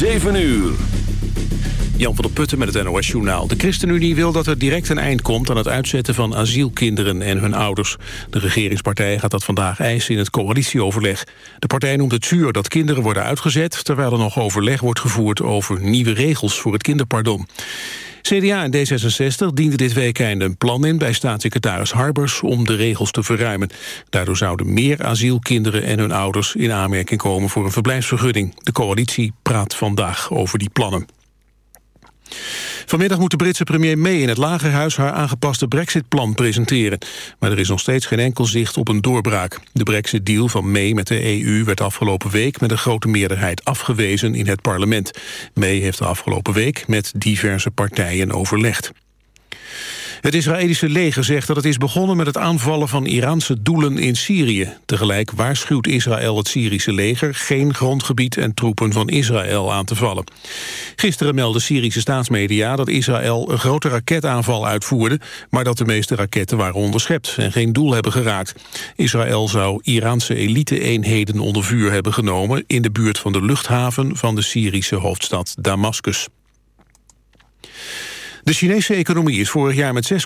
7 uur. Jan van der Putten met het NOS-journaal. De ChristenUnie wil dat er direct een eind komt aan het uitzetten van asielkinderen en hun ouders. De regeringspartij gaat dat vandaag eisen in het coalitieoverleg. De partij noemt het zuur dat kinderen worden uitgezet... terwijl er nog overleg wordt gevoerd over nieuwe regels voor het kinderpardon. CDA en D66 dienden dit weekend een plan in bij staatssecretaris Harbers om de regels te verruimen. Daardoor zouden meer asielkinderen en hun ouders in aanmerking komen voor een verblijfsvergunning. De coalitie praat vandaag over die plannen. Vanmiddag moet de Britse premier May in het Lagerhuis haar aangepaste brexit-plan presenteren. Maar er is nog steeds geen enkel zicht op een doorbraak. De brexit-deal van May met de EU werd afgelopen week met een grote meerderheid afgewezen in het parlement. May heeft de afgelopen week met diverse partijen overlegd. Het Israëlische leger zegt dat het is begonnen met het aanvallen van Iraanse doelen in Syrië. Tegelijk waarschuwt Israël het Syrische leger geen grondgebied en troepen van Israël aan te vallen. Gisteren meldden Syrische staatsmedia dat Israël een grote raketaanval uitvoerde, maar dat de meeste raketten waren onderschept en geen doel hebben geraakt. Israël zou Iraanse elite-eenheden onder vuur hebben genomen in de buurt van de luchthaven van de Syrische hoofdstad Damascus. De Chinese economie is vorig jaar met 6,6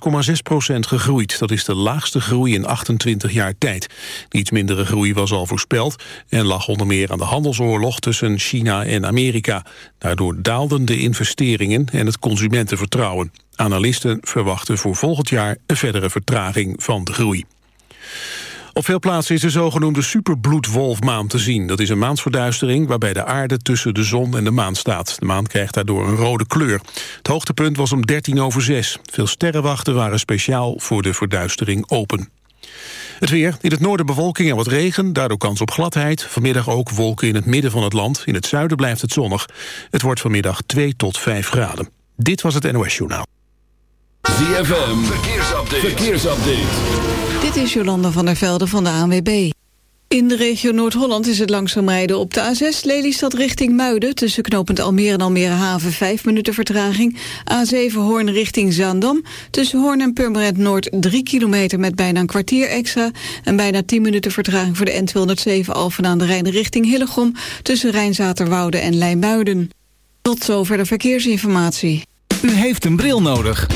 procent gegroeid. Dat is de laagste groei in 28 jaar tijd. De iets mindere groei was al voorspeld... en lag onder meer aan de handelsoorlog tussen China en Amerika. Daardoor daalden de investeringen en het consumentenvertrouwen. Analisten verwachten voor volgend jaar een verdere vertraging van de groei. Op veel plaatsen is de zogenoemde superbloedwolfmaan te zien. Dat is een maansverduistering waarbij de aarde tussen de zon en de maan staat. De maan krijgt daardoor een rode kleur. Het hoogtepunt was om 13 over 6. Veel sterrenwachten waren speciaal voor de verduistering open. Het weer. In het noorden bewolking en wat regen. Daardoor kans op gladheid. Vanmiddag ook wolken in het midden van het land. In het zuiden blijft het zonnig. Het wordt vanmiddag 2 tot 5 graden. Dit was het NOS Journaal. ZFM. Verkeersupdate. Verkeersupdate. Dit is Jolanda van der Velde van de ANWB. In de regio Noord-Holland is het langzaam rijden op de A6 Lelystad richting Muiden... tussen knooppunt Almere en Almere Haven 5 minuten vertraging. A7 Hoorn richting Zaandam. Tussen Hoorn en Purmerend Noord 3 kilometer met bijna een kwartier extra... en bijna 10 minuten vertraging voor de N207 Alphen aan de Rijn richting Hillegom... tussen Rijnzaterwoude en Lijnmuiden. Tot zover de verkeersinformatie. U heeft een bril nodig.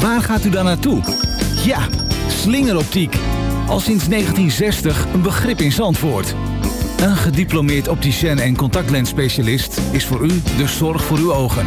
Waar gaat u dan naartoe? Ja Slingeroptiek. Al sinds 1960 een begrip in Zandvoort. Een gediplomeerd opticien en contactlensspecialist is voor u de zorg voor uw ogen.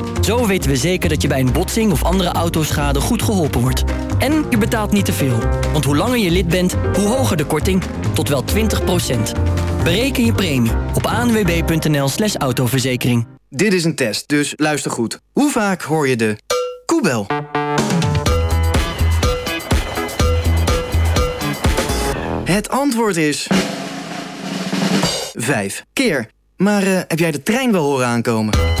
Zo weten we zeker dat je bij een botsing of andere autoschade goed geholpen wordt. En je betaalt niet te veel. Want hoe langer je lid bent, hoe hoger de korting. Tot wel 20% Bereken je premie op anwb.nl slash autoverzekering. Dit is een test, dus luister goed. Hoe vaak hoor je de koebel? Het antwoord is... Vijf keer. Maar uh, heb jij de trein wel horen aankomen?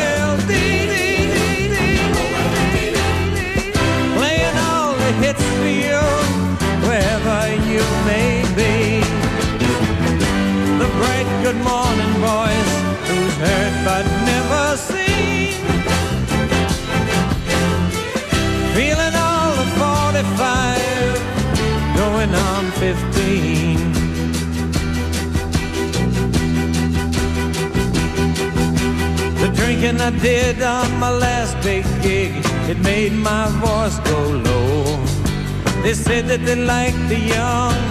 May be. The bright good morning voice, who's heard but never seen. Feeling all of 45, going on 15. The drinking I did on my last big gig, it made my voice go low. They said that they liked the young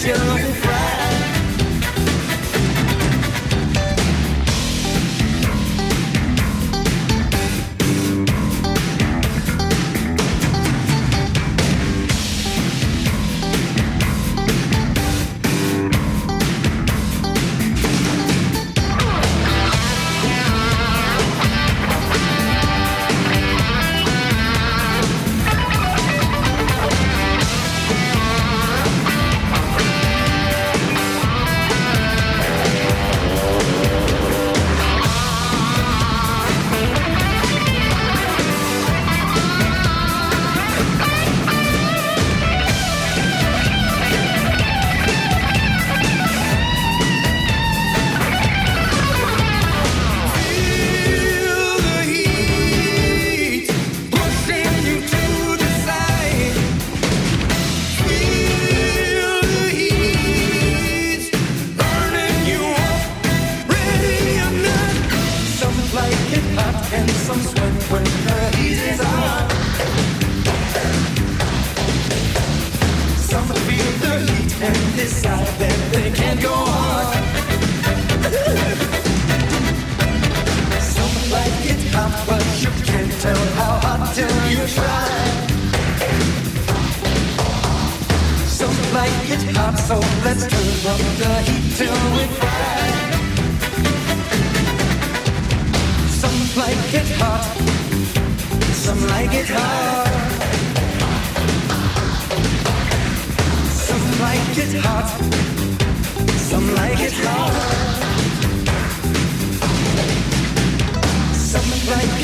Show me Friday.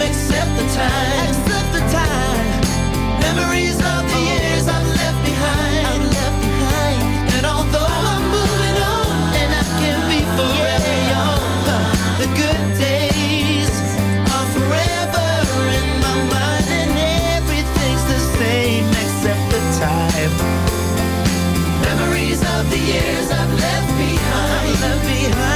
Except the time. Memories of the years I've left behind. I've. And although I'm moving on and I can be forever young, the good days are forever in my mind and everything's the same except the time. Memories of the years I've left behind. left behind.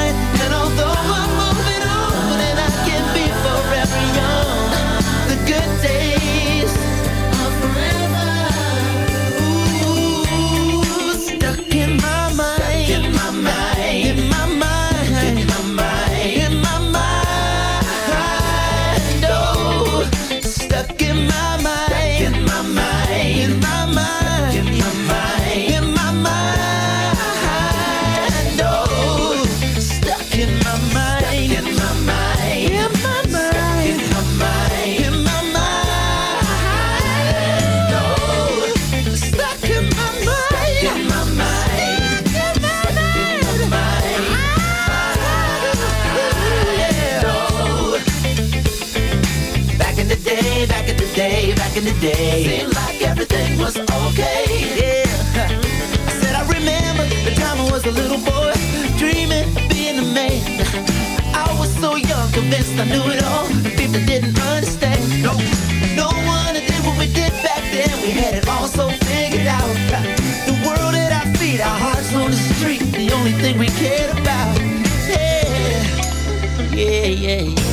People didn't understand. No, no one did what we did back then. We had it all so figured out. The world at our feet, our hearts on the street. The only thing we cared about. Yeah, yeah, yeah.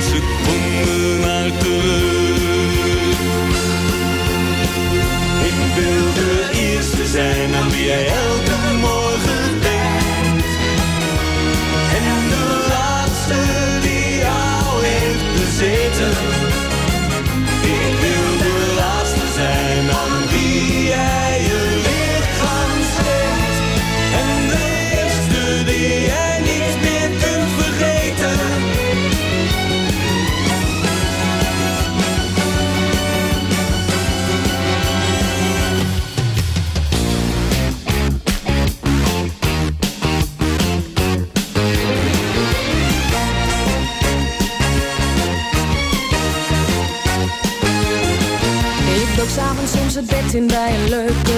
Geen seconde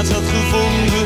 我找到了。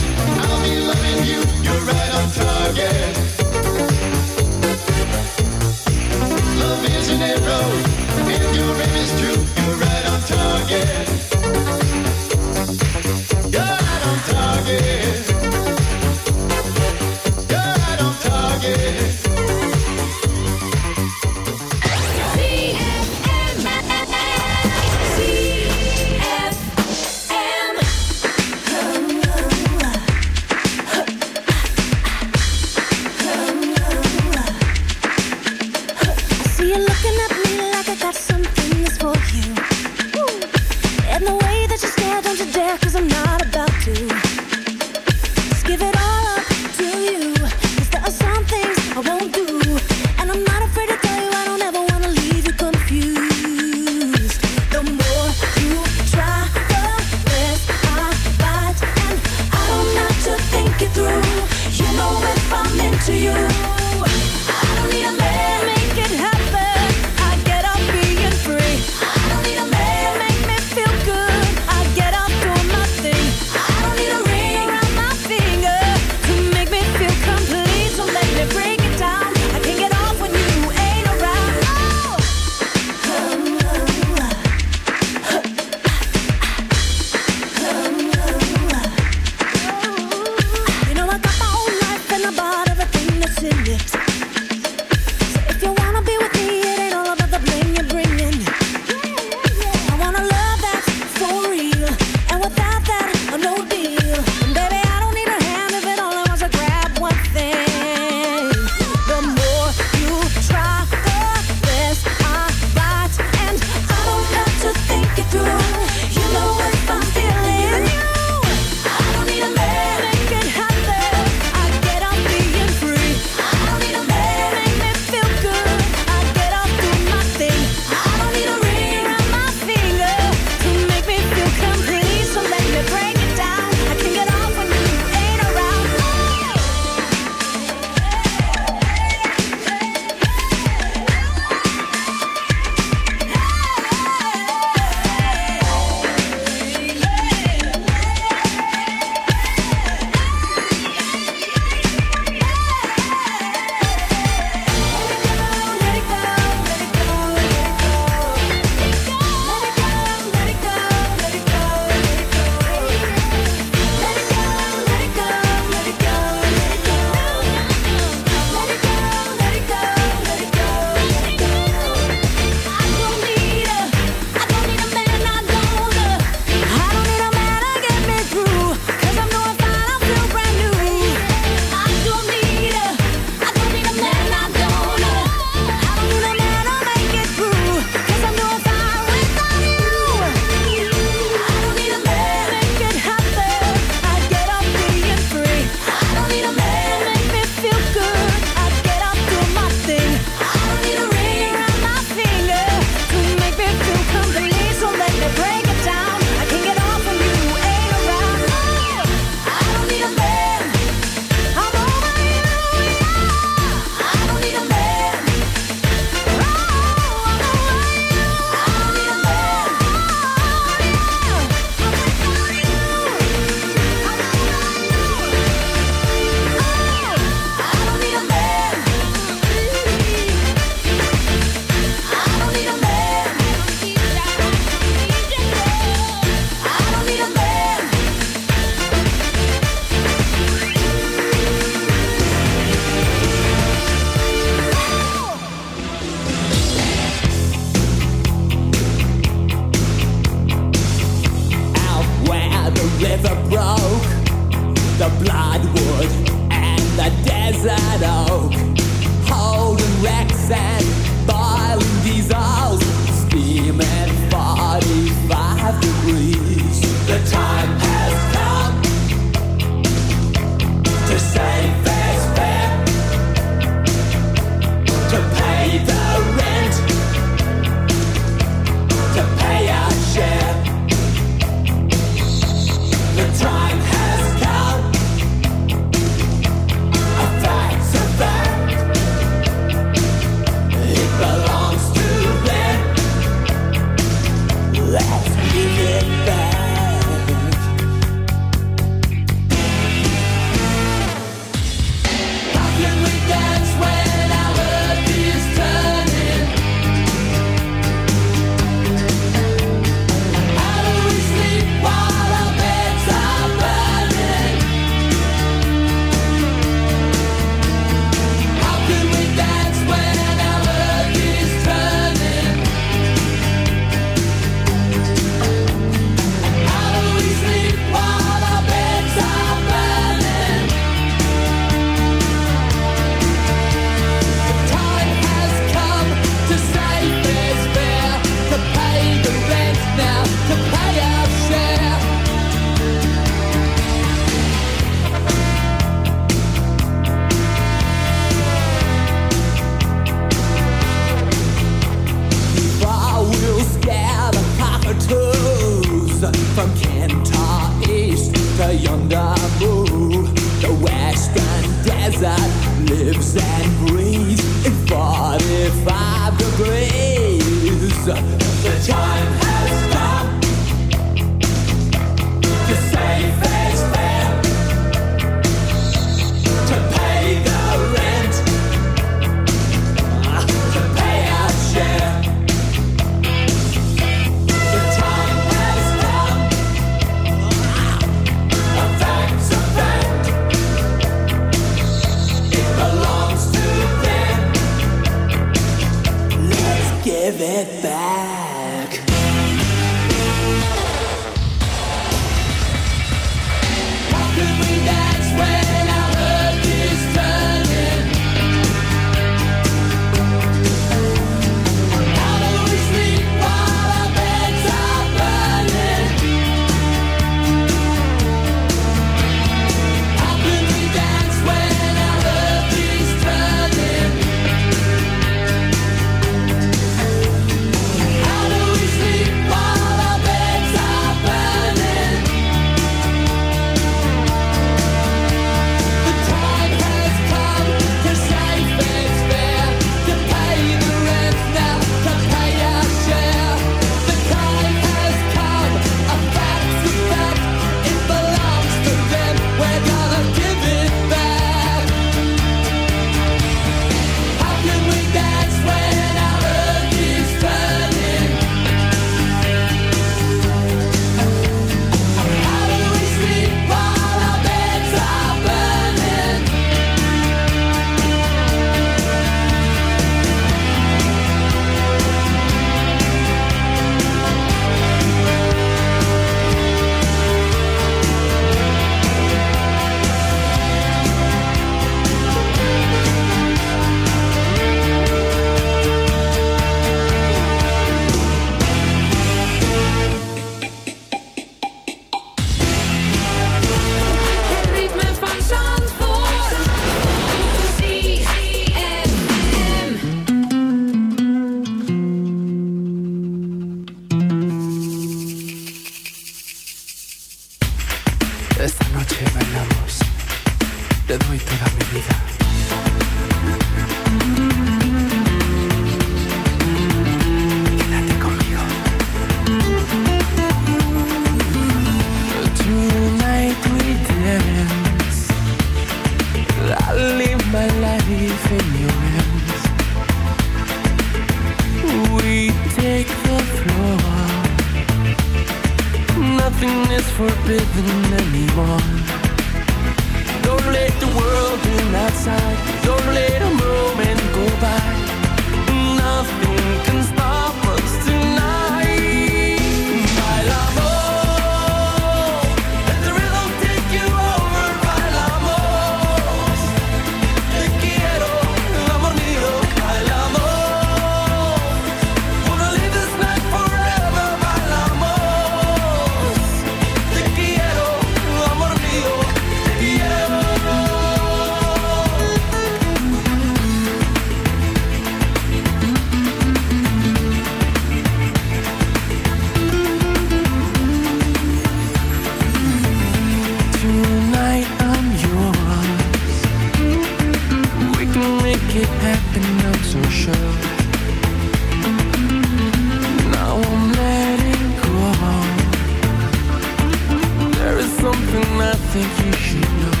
think you should know.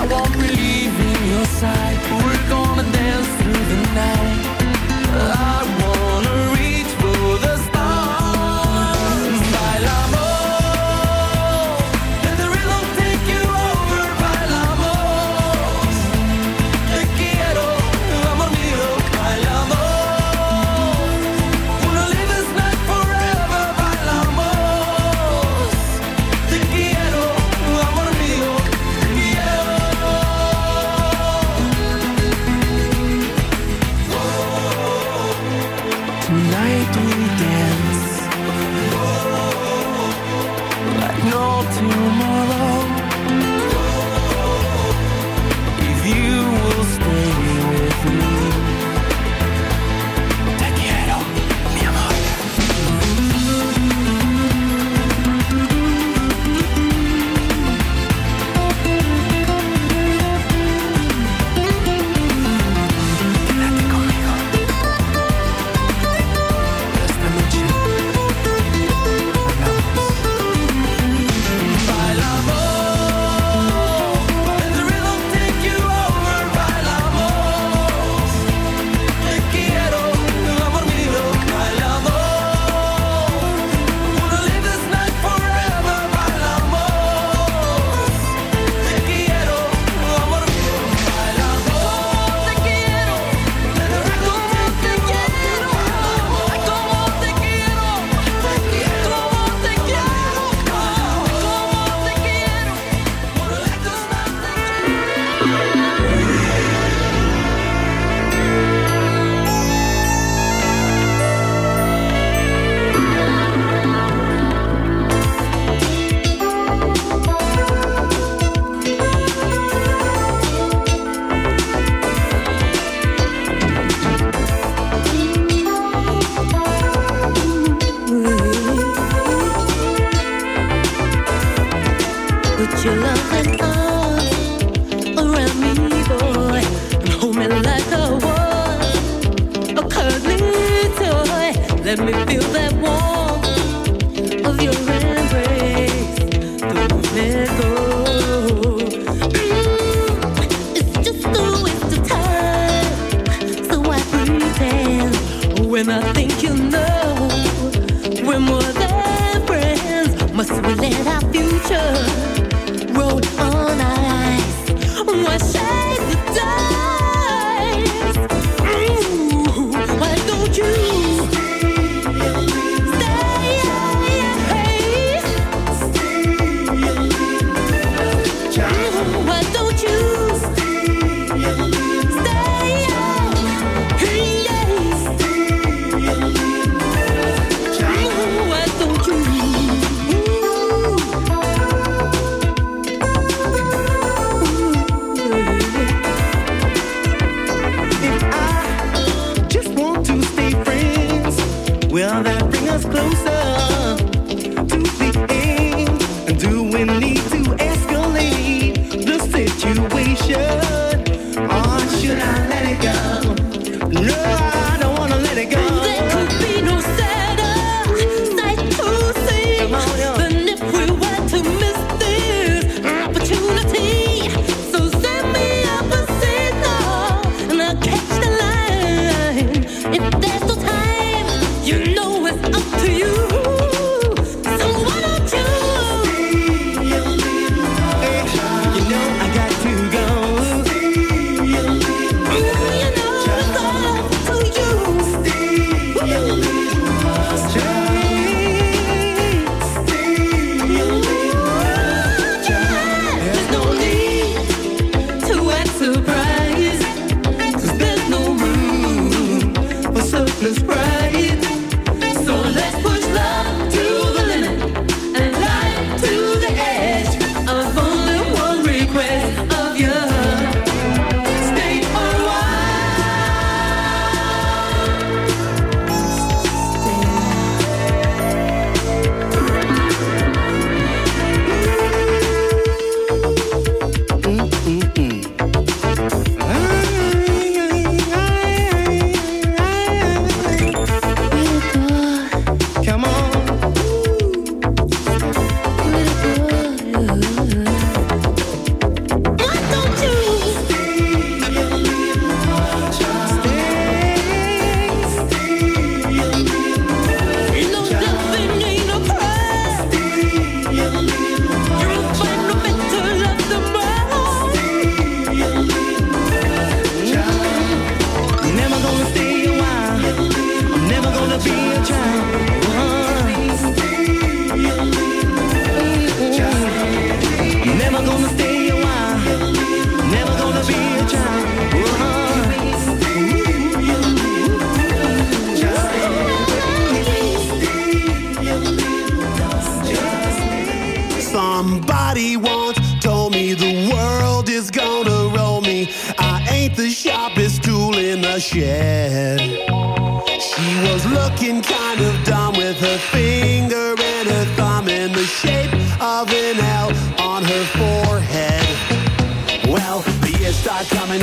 I won't believe in your side We're gonna dance through the night. I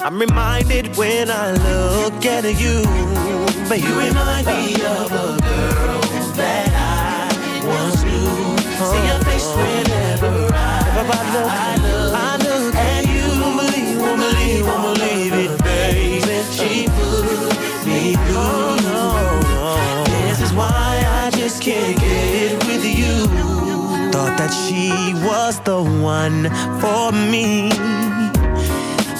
I'm reminded when I look at you, baby. You remind me of a girl that I once knew. See your face whenever I, I look, I look at you. Won't believe, won't believe, won't believe it, baby. She put me through. This is why I just can't get it with you. Thought that she was the one for me.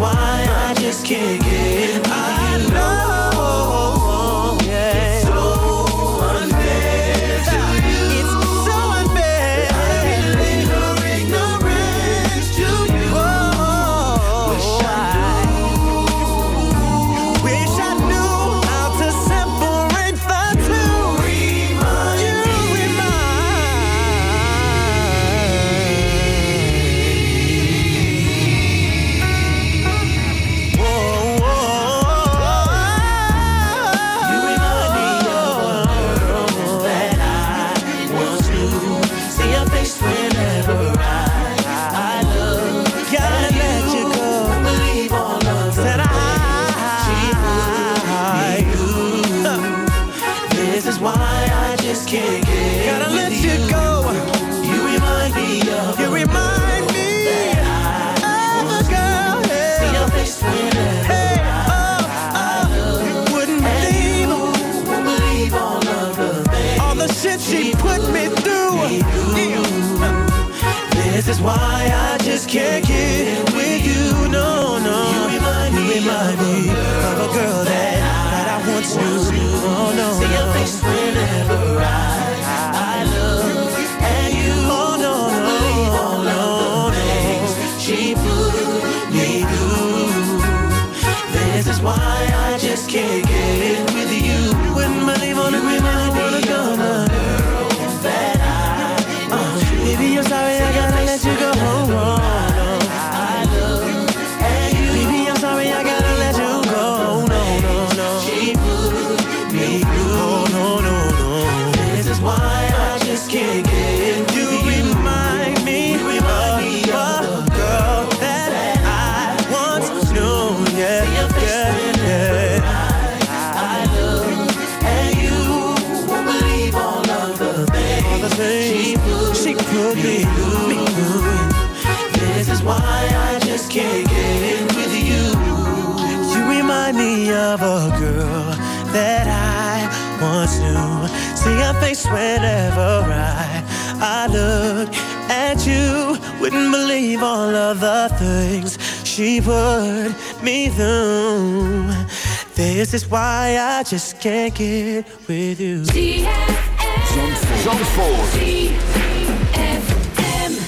Why I just can't get you. This is why I just can't get in with you. You remind me of a girl that I once knew. See her face whenever I, I look at you. Wouldn't believe all of the things she put me through. This is why I just can't get with you.